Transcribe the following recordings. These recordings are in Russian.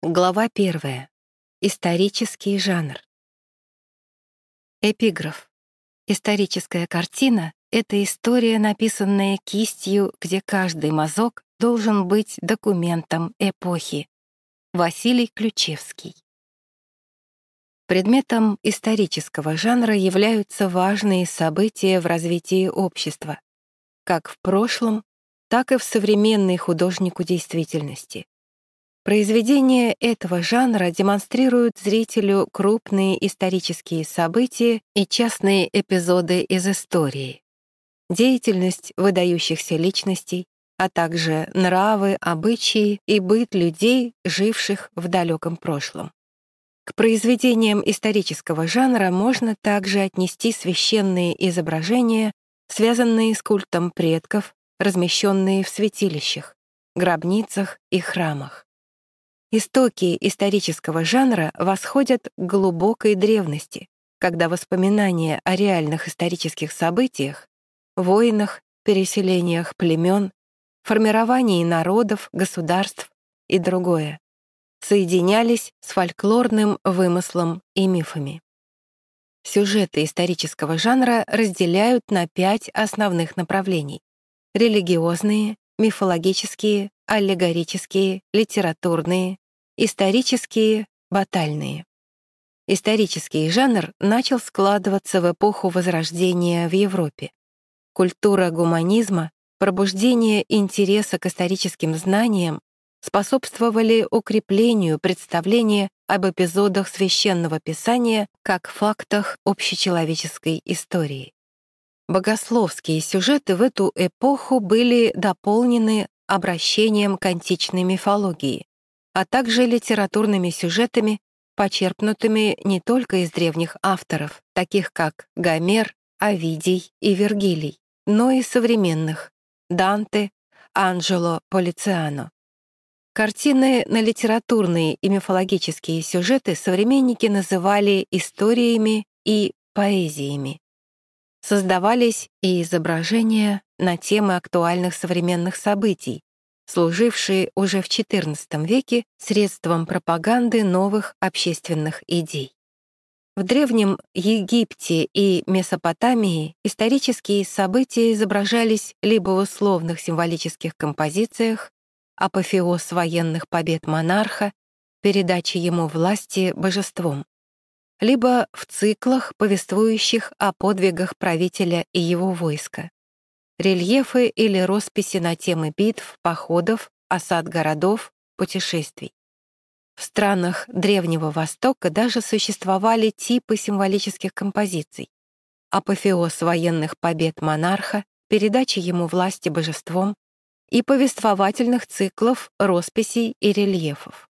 Глава первая. Исторический жанр. Эпиграф. Историческая картина — это история, написанная кистью, где каждый мазок должен быть документом эпохи. Василий Ключевский. Предметом исторического жанра являются важные события в развитии общества, как в прошлом, так и в современной художнику действительности. Произведения этого жанра демонстрируют зрителю крупные исторические события и частные эпизоды из истории, деятельность выдающихся личностей, а также нравы, обычаи и быт людей, живших в далеком прошлом. К произведениям исторического жанра можно также отнести священные изображения, связанные с культом предков, размещенные в святилищах, гробницах и храмах. Истоки исторического жанра восходят к глубокой древности, когда воспоминания о реальных исторических событиях, войнах, переселениях племен, формировании народов, государств и другое соединялись с фольклорным вымыслом и мифами. Сюжеты исторического жанра разделяют на пять основных направлений — религиозные, мифологические, аллегорические, литературные, исторические, батальные. Исторический жанр начал складываться в эпоху Возрождения в Европе. Культура гуманизма, пробуждение интереса к историческим знаниям способствовали укреплению представления об эпизодах священного писания как фактах общечеловеческой истории. Богословские сюжеты в эту эпоху были дополнены обращением к античной мифологии, а также литературными сюжетами, почерпнутыми не только из древних авторов, таких как Гомер, Овидий и Вергилий, но и современных — Данте, Анджело Полициано. Картины на литературные и мифологические сюжеты современники называли историями и поэзиями. Создавались и изображения на темы актуальных современных событий, служившие уже в XIV веке средством пропаганды новых общественных идей. В Древнем Египте и Месопотамии исторические события изображались либо в условных символических композициях, апофеоз военных побед монарха, передача ему власти божеством, либо в циклах, повествующих о подвигах правителя и его войска. Рельефы или росписи на темы битв, походов, осад городов, путешествий. В странах Древнего Востока даже существовали типы символических композиций. Апофеоз военных побед монарха, передача ему власти божеством и повествовательных циклов, росписей и рельефов.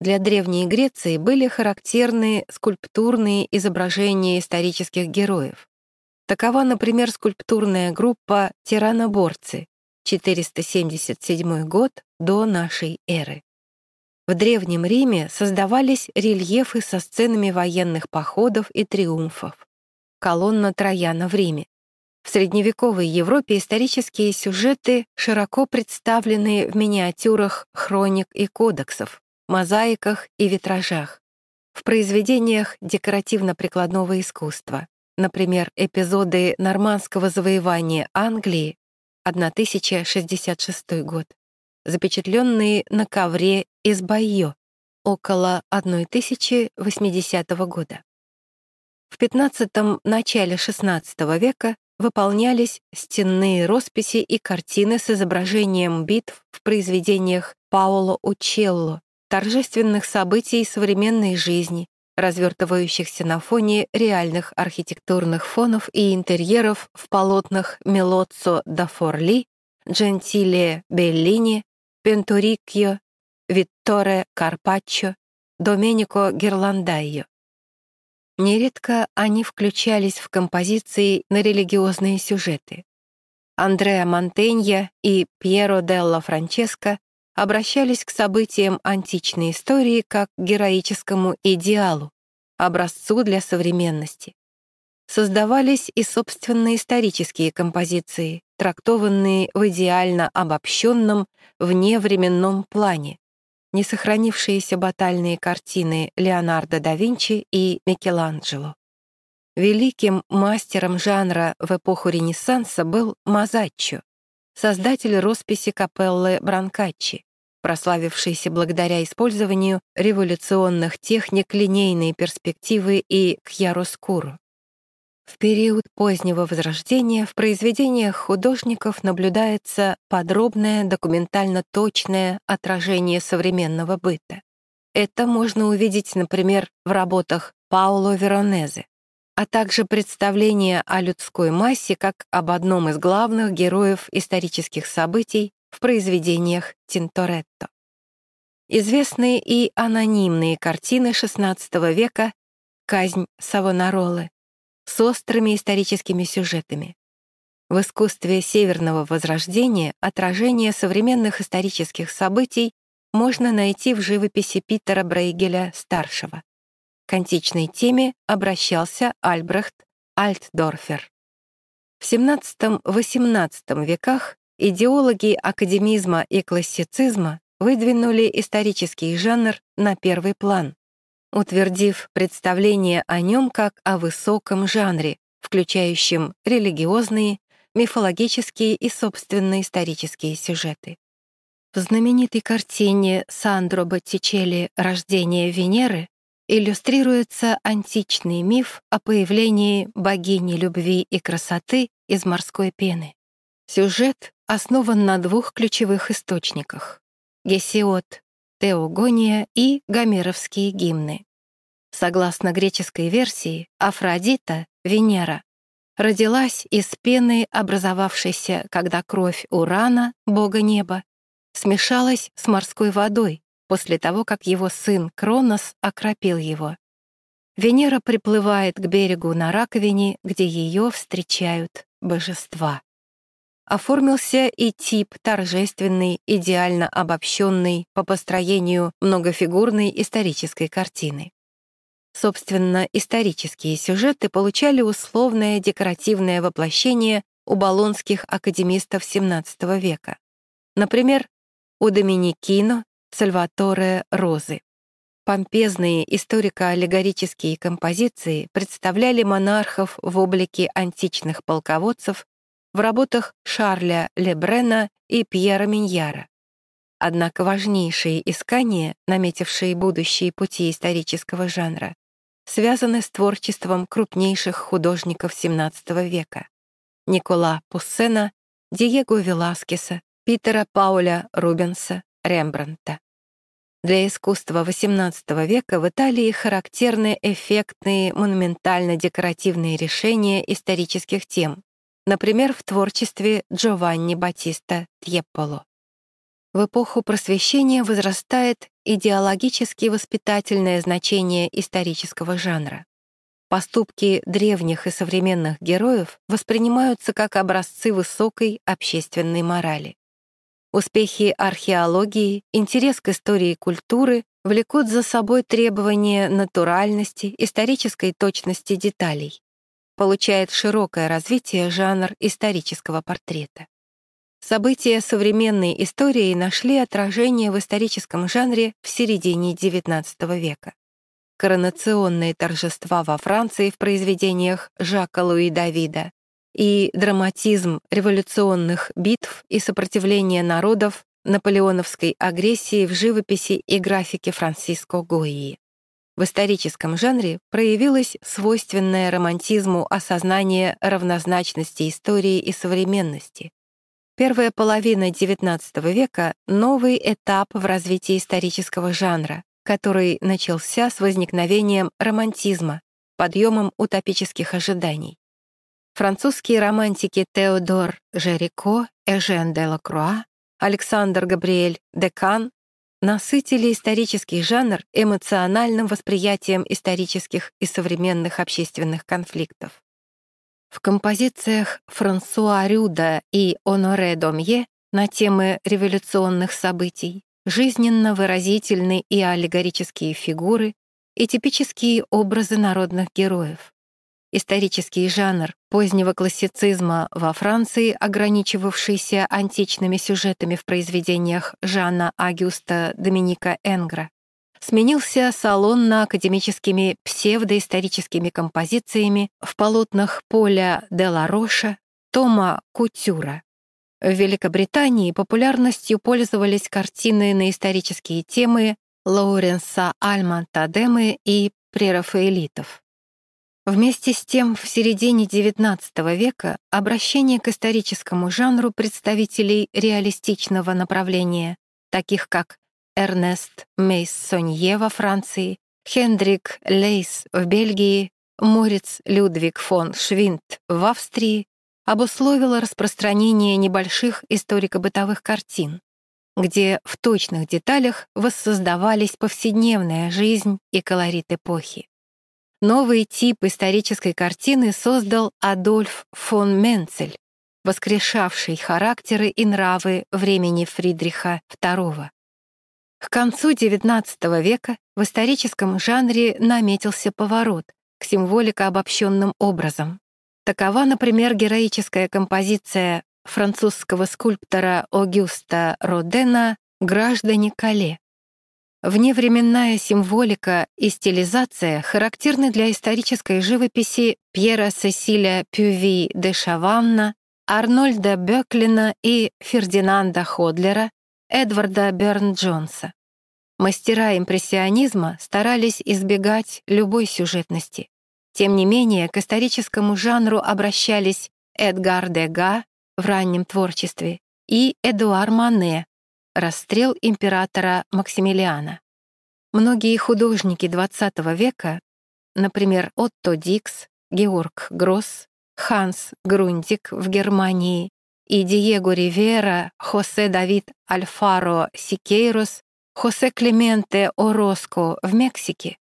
Для Древней Греции были характерны скульптурные изображения исторических героев. Такова, например, скульптурная группа «Тираноборцы», 477 год до нашей эры. В Древнем Риме создавались рельефы со сценами военных походов и триумфов. Колонна Трояна в Риме. В средневековой Европе исторические сюжеты широко представлены в миниатюрах хроник и кодексов, мозаиках и витражах, в произведениях декоративно-прикладного искусства, например, эпизоды нормандского завоевания Англии 1066 год, запечатленные на ковре из Байо около 1080 года. В XV — начале XVI века выполнялись стенные росписи и картины с изображением битв в произведениях Паоло Учелло торжественных событий современной жизни, развертывающихся на фоне реальных архитектурных фонов и интерьеров в полотнах Мелоццо да Форли, Джентиле Беллини, Пентурикьо, Витторе Карпаччо, Доменико Герландайо. Нередко они включались в композиции на религиозные сюжеты. Андреа Монтенья и Пьеро делла Франческо обращались к событиям античной истории как к героическому идеалу, образцу для современности. Создавались и собственные исторические композиции, трактованные в идеально обобщенном, вневременном плане, несохранившиеся батальные картины Леонардо да Винчи и Микеланджело. Великим мастером жанра в эпоху Ренессанса был Мазаччо, создатель росписи капеллы Бранкаччи, прославившийся благодаря использованию революционных техник линейной перспективы и кьяроскуру. В период позднего Возрождения в произведениях художников наблюдается подробное документально точное отражение современного быта. Это можно увидеть, например, в работах Пауло Веронезе, а также представление о людской массе как об одном из главных героев исторических событий в произведениях Тинторетто. Известные и анонимные картины XVI века «Казнь Савонаролы» с острыми историческими сюжетами. В искусстве Северного Возрождения отражение современных исторических событий можно найти в живописи Питера Брейгеля-старшего. К античной теме обращался Альбрехт Альтдорфер. В XVII-XVIII веках идеологи академизма и классицизма выдвинули исторический жанр на первый план, утвердив представление о нем как о высоком жанре, включающем религиозные, мифологические и собственные исторические сюжеты. В знаменитой картине Сандро Боттичелли «Рождение Венеры» иллюстрируется античный миф о появлении богини любви и красоты из морской пены. Сюжет основан на двух ключевых источниках — Гесиод, Теогония и гомеровские гимны. Согласно греческой версии, Афродита, Венера, родилась из пены, образовавшейся, когда кровь Урана, бога неба, смешалась с морской водой после того, как его сын Кронос окропил его. Венера приплывает к берегу на раковине, где ее встречают божества оформился и тип торжественный, идеально обобщенный по построению многофигурной исторической картины. Собственно, исторические сюжеты получали условное декоративное воплощение у болонских академистов XVII века. Например, у Доминикино, Сальваторе Розы. Помпезные историко-аллегорические композиции представляли монархов в облике античных полководцев в работах Шарля Лебрена и Пьера Миньяра. Однако важнейшие искания, наметившие будущие пути исторического жанра, связаны с творчеством крупнейших художников XVII века — Никола Пуссена, Диего Веласкеса, Питера Пауля Рубенса, Рембрандта. Для искусства XVIII века в Италии характерны эффектные монументально-декоративные решения исторических тем, например, в творчестве Джованни Батиста Тьепполо. В эпоху просвещения возрастает идеологически воспитательное значение исторического жанра. Поступки древних и современных героев воспринимаются как образцы высокой общественной морали. Успехи археологии, интерес к истории и культуры влекут за собой требования натуральности, исторической точности деталей получает широкое развитие жанр исторического портрета. События современной истории нашли отражение в историческом жанре в середине XIX века. Коронационные торжества во Франции в произведениях Жака Луи Давида и драматизм революционных битв и сопротивления народов наполеоновской агрессии в живописи и графике Франциско Гои. В историческом жанре проявилось свойственное романтизму осознание равнозначности истории и современности. Первая половина XIX века — новый этап в развитии исторического жанра, который начался с возникновением романтизма, подъемом утопических ожиданий. Французские романтики Теодор Жерико, Эжен де Лакруа, Александр Габриэль Декан насытили исторический жанр эмоциональным восприятием исторических и современных общественных конфликтов. В композициях Франсуа Рюда и Оноре Домье на темы революционных событий жизненно выразительны и аллегорические фигуры, и типические образы народных героев. Исторический жанр позднего классицизма во Франции, ограничивавшийся античными сюжетами в произведениях Жана Агюста Доминика Энгра, сменился салонно-академическими псевдоисторическими композициями в полотнах Поля де ла Роша, Тома Кутюра. В Великобритании популярностью пользовались картины на исторические темы Лоуренса Альма Тадемы и прерафаэлитов. Вместе с тем, в середине XIX века обращение к историческому жанру представителей реалистичного направления, таких как Эрнест Мейс-Сонье во Франции, Хендрик Лейс в Бельгии, Мориц Людвиг фон Швинт в Австрии, обусловило распространение небольших историко-бытовых картин, где в точных деталях воссоздавались повседневная жизнь и колорит эпохи. Новый тип исторической картины создал Адольф фон Менцель, воскрешавший характеры и нравы времени Фридриха II. К концу XIX века в историческом жанре наметился поворот к символико-обобщенным образом. Такова, например, героическая композиция французского скульптора Огюста Родена «Граждане Кале». Вневременная символика и стилизация характерны для исторической живописи Пьера Сесиля Пюви де Шаванна, Арнольда Бёклина и Фердинанда Ходлера, Эдварда Берн-Джонса. Мастера импрессионизма старались избегать любой сюжетности. Тем не менее, к историческому жанру обращались Эдгар Дега в раннем творчестве и Эдуар Мане «Расстрел императора Максимилиана». Многие художники XX века, например, Отто Дикс, Георг Гросс, Ханс Грундиг в Германии и Диего Ривера, Хосе Давид Альфаро Сикейрос, Хосе Клементе Ороско в Мексике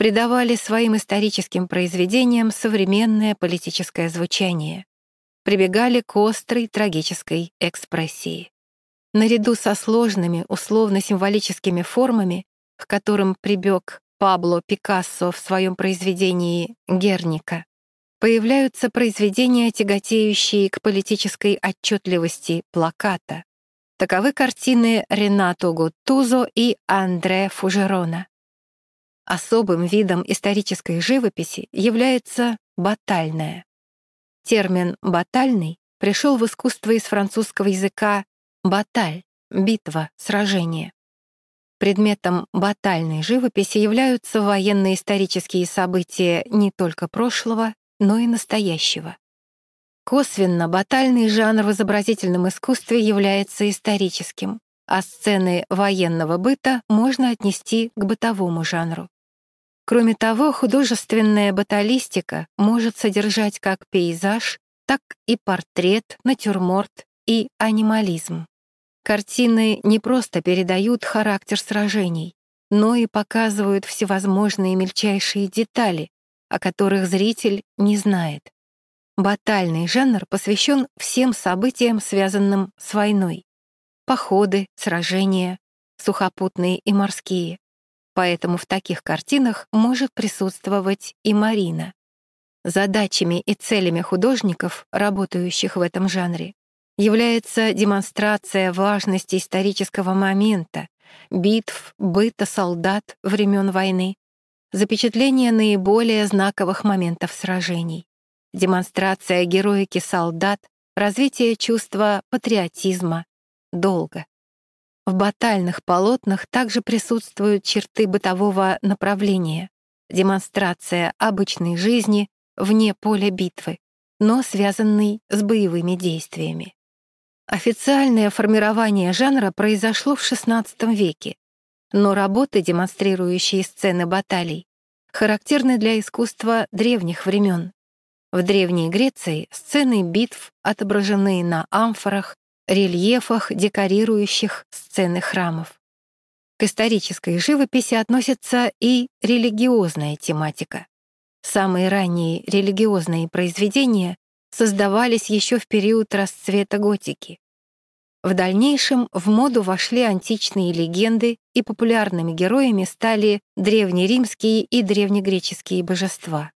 придавали своим историческим произведениям современное политическое звучание, прибегали к острой трагической экспрессии. Наряду со сложными условно-символическими формами, к которым прибег Пабло Пикассо в своем произведении «Герника», появляются произведения, тяготеющие к политической отчетливости плаката. Таковы картины Ренато Гуттузо и Андре Фужерона. Особым видом исторической живописи является батальная. Термин «батальный» пришел в искусство из французского языка «баталь» — битва, сражение. Предметом батальной живописи являются военно-исторические события не только прошлого, но и настоящего. Косвенно батальный жанр в изобразительном искусстве является историческим, а сцены военного быта можно отнести к бытовому жанру. Кроме того, художественная баталистика может содержать как пейзаж, так и портрет, натюрморт и анимализм. Картины не просто передают характер сражений, но и показывают всевозможные мельчайшие детали, о которых зритель не знает. Батальный жанр посвящен всем событиям, связанным с войной. Походы, сражения, сухопутные и морские. Поэтому в таких картинах может присутствовать и Марина. Задачами и целями художников, работающих в этом жанре, является демонстрация важности исторического момента, битв, быта солдат времен войны, запечатление наиболее знаковых моментов сражений, демонстрация героики солдат, развитие чувства патриотизма, долга. В батальных полотнах также присутствуют черты бытового направления, демонстрация обычной жизни вне поля битвы, но связанной с боевыми действиями. Официальное формирование жанра произошло в XVI веке, но работы, демонстрирующие сцены баталий, характерны для искусства древних времен. В Древней Греции сцены битв отображены на амфорах, рельефах, декорирующих сцены храмов. К исторической живописи относится и религиозная тематика. Самые ранние религиозные произведения создавались еще в период расцвета готики. В дальнейшем в моду вошли античные легенды, и популярными героями стали древнеримские и древнегреческие божества.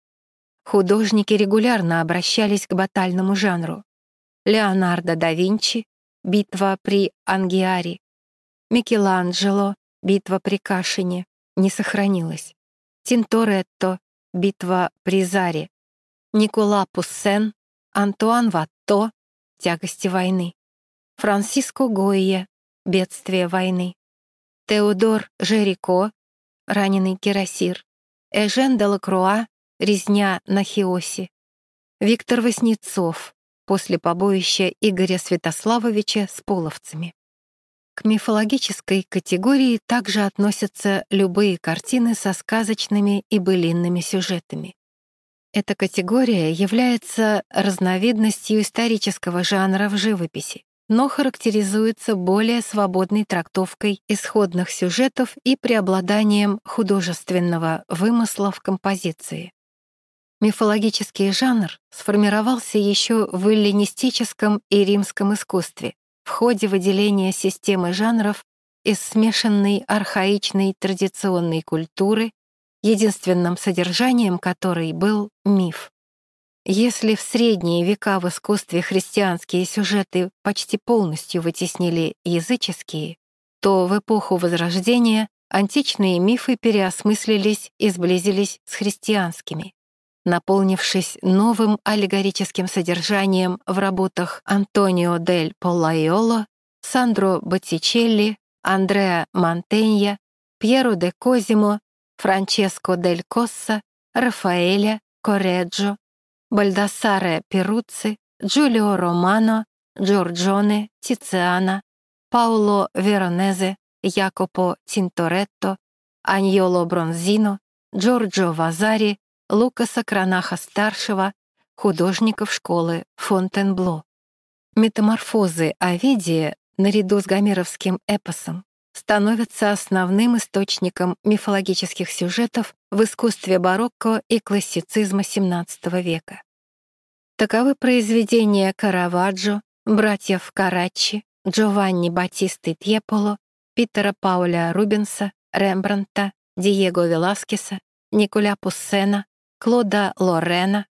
художники регулярно обращались к батальному жанру. Леонардо да Винчи «Битва при Ангиаре», Микеланджело «Битва при Кашине» не сохранилась, Тинторетто «Битва при Заре», Никола Пуссен, Антуан Ватто «Тягости войны», Франциско Гойе «Бедствие войны», Теодор Жерико «Раненый кирасир», Эжен де Лакруа «Резня на Хиосе», Виктор Васнецов после побоища Игоря Святославовича с половцами. К мифологической категории также относятся любые картины со сказочными и былинными сюжетами. Эта категория является разновидностью исторического жанра в живописи, но характеризуется более свободной трактовкой исходных сюжетов и преобладанием художественного вымысла в композиции. Мифологический жанр сформировался еще в эллинистическом и римском искусстве в ходе выделения системы жанров из смешанной архаичной традиционной культуры, единственным содержанием которой был миф. Если в средние века в искусстве христианские сюжеты почти полностью вытеснили языческие, то в эпоху Возрождения античные мифы переосмыслились и сблизились с христианскими наполнившись новым аллегорическим содержанием в работах Антонио дель Поллайоло, Сандро Боттичелли, Андреа Монтенья, Пьеро де Козимо, Франческо дель Косса, Рафаэля Кореджо, Бальдасаре Перуцци, Джулио Романо, Джорджоне Тициана, Пауло Веронезе, Якопо Тинторетто, Аньоло Бронзино, Джорджо Вазари, Лукаса Кранаха-старшего, художников школы Фонтенбло. Метаморфозы Овидия, наряду с гомеровским эпосом, становятся основным источником мифологических сюжетов в искусстве барокко и классицизма XVII века. Таковы произведения Караваджо, братьев Караччи, Джованни Батисты Тьеполо, Питера Пауля Рубенса, Рембранта, Диего Веласкеса, Николя Пуссена, Клода Лорена,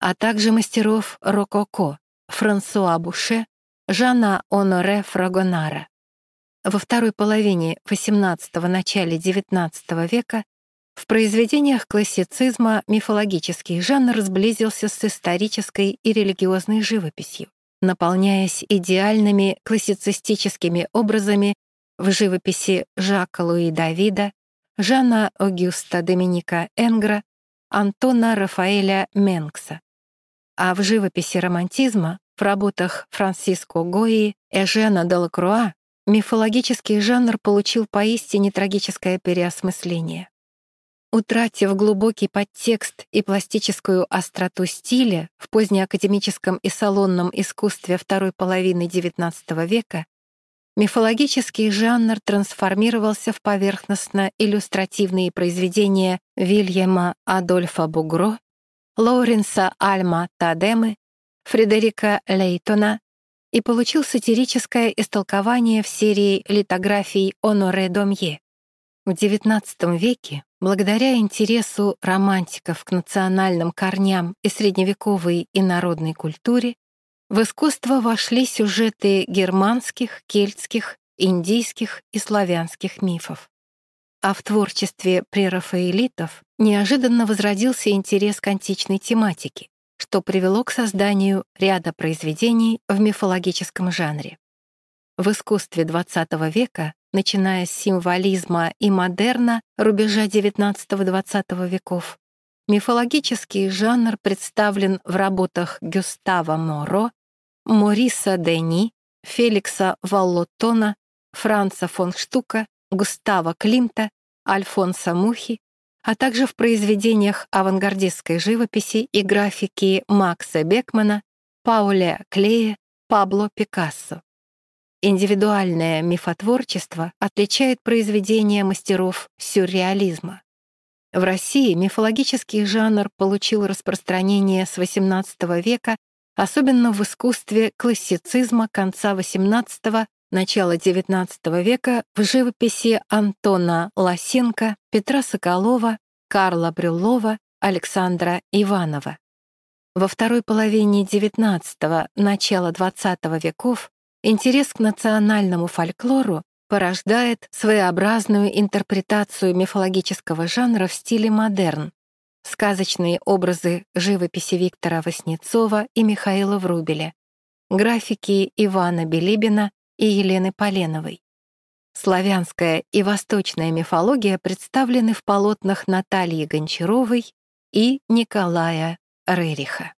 а также мастеров рококо Франсуа Буше, Жана Оноре Фрагонара. Во второй половине XVIII – начале XIX века в произведениях классицизма мифологический жанр сблизился с исторической и религиозной живописью, наполняясь идеальными классицистическими образами в живописи Жака Луи Давида, Жана Огюста Доминика Энгра, Антона Рафаэля Менкса. А в живописи романтизма, в работах Франсиско Гои, Эжена Делакруа, мифологический жанр получил поистине трагическое переосмысление. Утратив глубокий подтекст и пластическую остроту стиля в позднеакадемическом и салонном искусстве второй половины XIX века, Мифологический жанр трансформировался в поверхностно-иллюстративные произведения Вильяма Адольфа Бугро, Лоуренса Альма Тадемы, Фредерика Лейтона и получил сатирическое истолкование в серии литографий Оноре Домье. В XIX веке, благодаря интересу романтиков к национальным корням и средневековой и народной культуре, в искусство вошли сюжеты германских, кельтских, индийских и славянских мифов. А в творчестве прерафаэлитов неожиданно возродился интерес к античной тематике, что привело к созданию ряда произведений в мифологическом жанре. В искусстве XX века, начиная с символизма и модерна рубежа XIX-XX веков, мифологический жанр представлен в работах Гюстава Моро, Мориса Дени, Феликса Валлотона, Франца фон Штука, Густава Климта, Альфонса Мухи, а также в произведениях авангардистской живописи и графики Макса Бекмана, Пауля Клея, Пабло Пикассо. Индивидуальное мифотворчество отличает произведения мастеров сюрреализма. В России мифологический жанр получил распространение с XVIII века особенно в искусстве классицизма конца XVIII – начала XIX века в живописи Антона Лосенко, Петра Соколова, Карла Брюллова, Александра Иванова. Во второй половине XIX – начала XX веков интерес к национальному фольклору порождает своеобразную интерпретацию мифологического жанра в стиле модерн, сказочные образы живописи Виктора Васнецова и Михаила Врубеля, графики Ивана Белибина и Елены Поленовой. Славянская и восточная мифология представлены в полотнах Натальи Гончаровой и Николая Рериха.